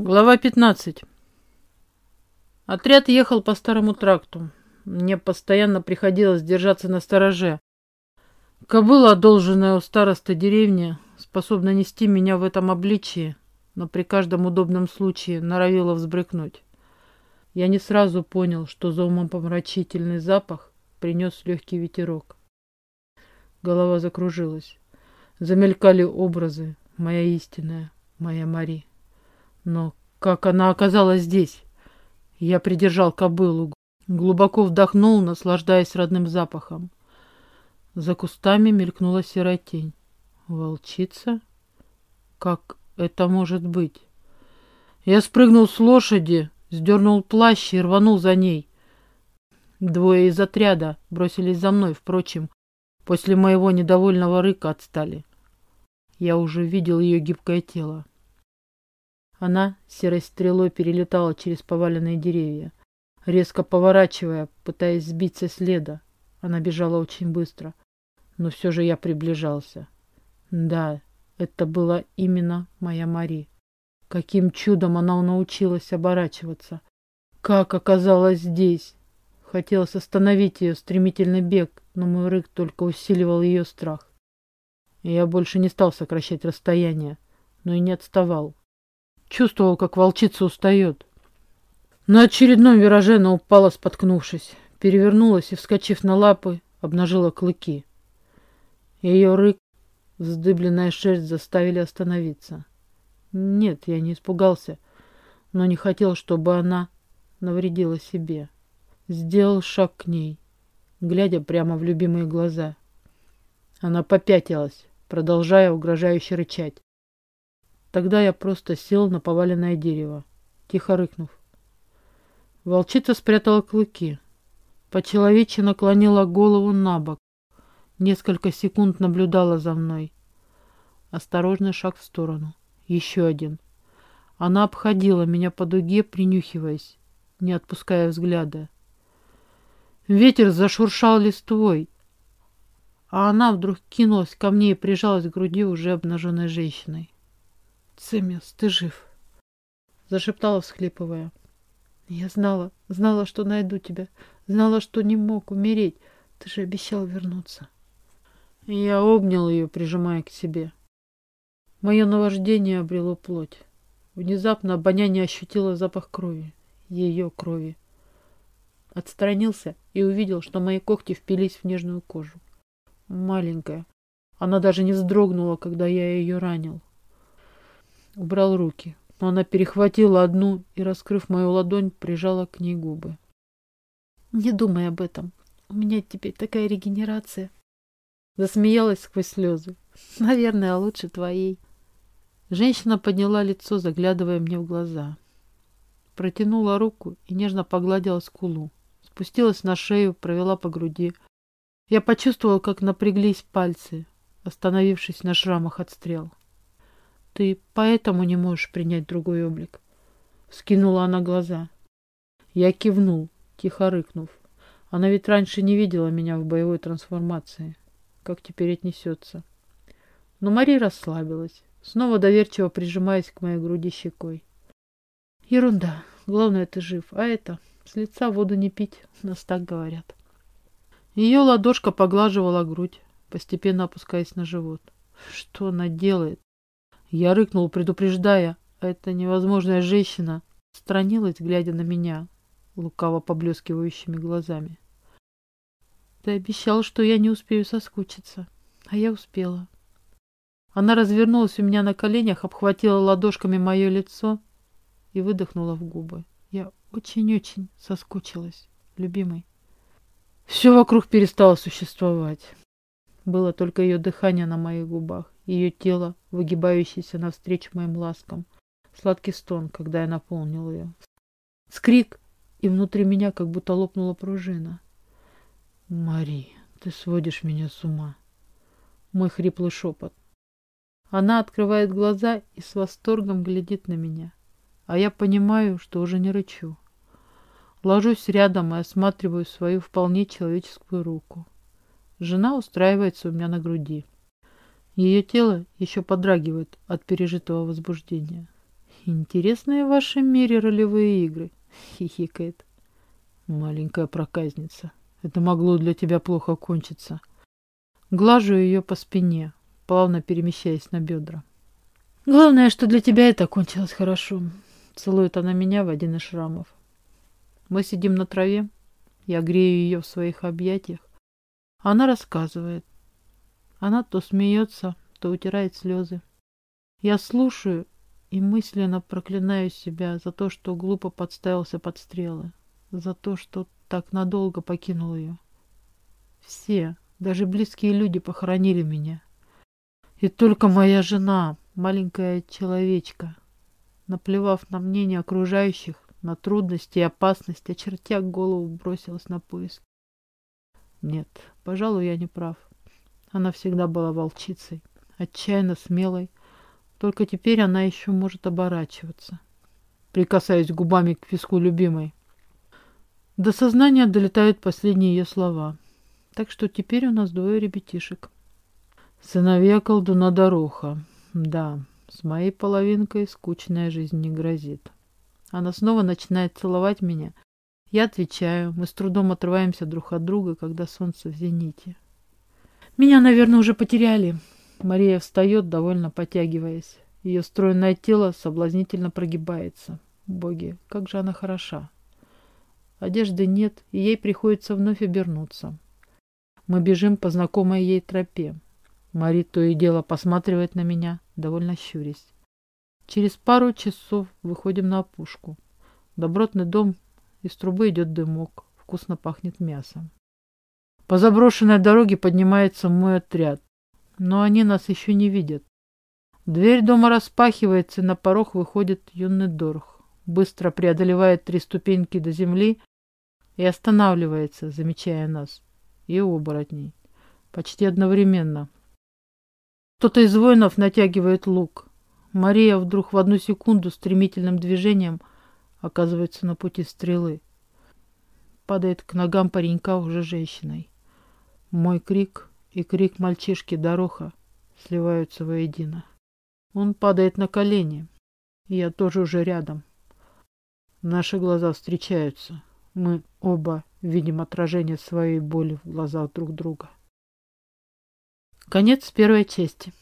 Глава 15. Отряд ехал по старому тракту. Мне постоянно приходилось держаться на стороже. Кобыла, одолженная у староста деревни, способна нести меня в этом обличии, но при каждом удобном случае норовила взбрыкнуть. Я не сразу понял, что за умопомрачительный запах принес легкий ветерок. Голова закружилась. Замелькали образы. Моя истинная, моя Мари. Но как она оказалась здесь? Я придержал кобылу, глубоко вдохнул, наслаждаясь родным запахом. За кустами мелькнула серая тень. Волчица? Как это может быть? Я спрыгнул с лошади, сдернул плащ и рванул за ней. Двое из отряда бросились за мной, впрочем, после моего недовольного рыка отстали. Я уже видел ее гибкое тело. Она серой стрелой перелетала через поваленные деревья, резко поворачивая, пытаясь сбить со следа. Она бежала очень быстро, но все же я приближался. Да, это была именно моя Мари. Каким чудом она научилась оборачиваться. Как оказалась здесь? Хотелось остановить ее стремительный бег, но мой рык только усиливал ее страх. Я больше не стал сокращать расстояние, но и не отставал. Чувствовал, как волчица устает. На очередном вираже она упала, споткнувшись, перевернулась и, вскочив на лапы, обнажила клыки. Ее рык, вздыбленная шерсть заставили остановиться. Нет, я не испугался, но не хотел, чтобы она навредила себе. Сделал шаг к ней, глядя прямо в любимые глаза. Она попятилась, продолжая угрожающе рычать. Тогда я просто сел на поваленное дерево, тихо рыкнув. Волчица спрятала клыки. По-человечьи наклонила голову на бок. Несколько секунд наблюдала за мной. Осторожный шаг в сторону. Еще один. Она обходила меня по дуге, принюхиваясь, не отпуская взгляда. Ветер зашуршал листвой, а она вдруг кинулась ко мне и прижалась к груди уже обнаженной женщиной. «Цемес, ты жив!» Зашептала, всхлипывая. «Я знала, знала, что найду тебя. Знала, что не мог умереть. Ты же обещал вернуться». Я обнял ее, прижимая к себе. Мое наваждение обрело плоть. Внезапно обоняние ощутило запах крови. Ее крови. Отстранился и увидел, что мои когти впились в нежную кожу. Маленькая. Она даже не вздрогнула, когда я ее ранил. Убрал руки, но она перехватила одну и, раскрыв мою ладонь, прижала к ней губы. «Не думай об этом. У меня теперь такая регенерация». Засмеялась сквозь слезы. «Наверное, лучше твоей». Женщина подняла лицо, заглядывая мне в глаза. Протянула руку и нежно погладила скулу. Спустилась на шею, провела по груди. Я почувствовал, как напряглись пальцы, остановившись на шрамах от стрел. Ты поэтому не можешь принять другой облик. Скинула она глаза. Я кивнул, тихо рыкнув. Она ведь раньше не видела меня в боевой трансформации. Как теперь отнесется? Но Мари расслабилась, снова доверчиво прижимаясь к моей груди щекой. Ерунда. Главное, ты жив. А это, с лица воду не пить, нас так говорят. Ее ладошка поглаживала грудь, постепенно опускаясь на живот. Что она делает? Я рыкнул, предупреждая. Эта невозможная женщина странилась, глядя на меня, лукаво поблескивающими глазами. Ты обещал, что я не успею соскучиться. А я успела. Она развернулась у меня на коленях, обхватила ладошками мое лицо и выдохнула в губы. Я очень-очень соскучилась, любимый. Все вокруг перестало существовать. Было только ее дыхание на моих губах ее тело, выгибающееся навстречу моим ласкам. Сладкий стон, когда я наполнил ее. Скрик, и внутри меня как будто лопнула пружина. «Мари, ты сводишь меня с ума!» Мой хриплый шепот. Она открывает глаза и с восторгом глядит на меня. А я понимаю, что уже не рычу. Ложусь рядом и осматриваю свою вполне человеческую руку. Жена устраивается у меня на груди. Ее тело еще подрагивает от пережитого возбуждения. Интересные в вашем мире ролевые игры, хихикает. Маленькая проказница. Это могло для тебя плохо кончиться. Глажу ее по спине, плавно перемещаясь на бедра. Главное, что для тебя это кончилось хорошо. Целует она меня в один из шрамов. Мы сидим на траве. Я грею ее в своих объятиях. Она рассказывает. Она то смеется, то утирает слезы. Я слушаю и мысленно проклинаю себя за то, что глупо подставился под стрелы, за то, что так надолго покинул ее. Все, даже близкие люди похоронили меня. И только моя жена, маленькая человечка, наплевав на мнение окружающих, на трудности и опасности, очертя голову, бросилась на поиск. Нет, пожалуй, я не прав. Она всегда была волчицей, отчаянно смелой. Только теперь она еще может оборачиваться. Прикасаясь губами к виску любимой. До сознания долетают последние ее слова. Так что теперь у нас двое ребятишек. Сыновья колдуна Дороха. Да, с моей половинкой скучная жизнь не грозит. Она снова начинает целовать меня. Я отвечаю. Мы с трудом отрываемся друг от друга, когда солнце в зените. Меня, наверное, уже потеряли. Мария встает, довольно потягиваясь. Ее стройное тело соблазнительно прогибается. Боги, как же она хороша. Одежды нет, и ей приходится вновь обернуться. Мы бежим по знакомой ей тропе. Мари то и дело посматривает на меня, довольно щурясь. Через пару часов выходим на опушку. Добротный дом, из трубы идет дымок, вкусно пахнет мясом. По заброшенной дороге поднимается мой отряд, но они нас еще не видят. Дверь дома распахивается, и на порог выходит юный Дорх. Быстро преодолевает три ступеньки до земли и останавливается, замечая нас. И оборотней. Почти одновременно. Кто-то из воинов натягивает лук. Мария вдруг в одну секунду стремительным движением оказывается на пути стрелы. Падает к ногам паренька уже женщиной. Мой крик и крик мальчишки Дороха сливаются воедино. Он падает на колени, я тоже уже рядом. Наши глаза встречаются. Мы оба видим отражение своей боли в глазах друг друга. Конец первой части.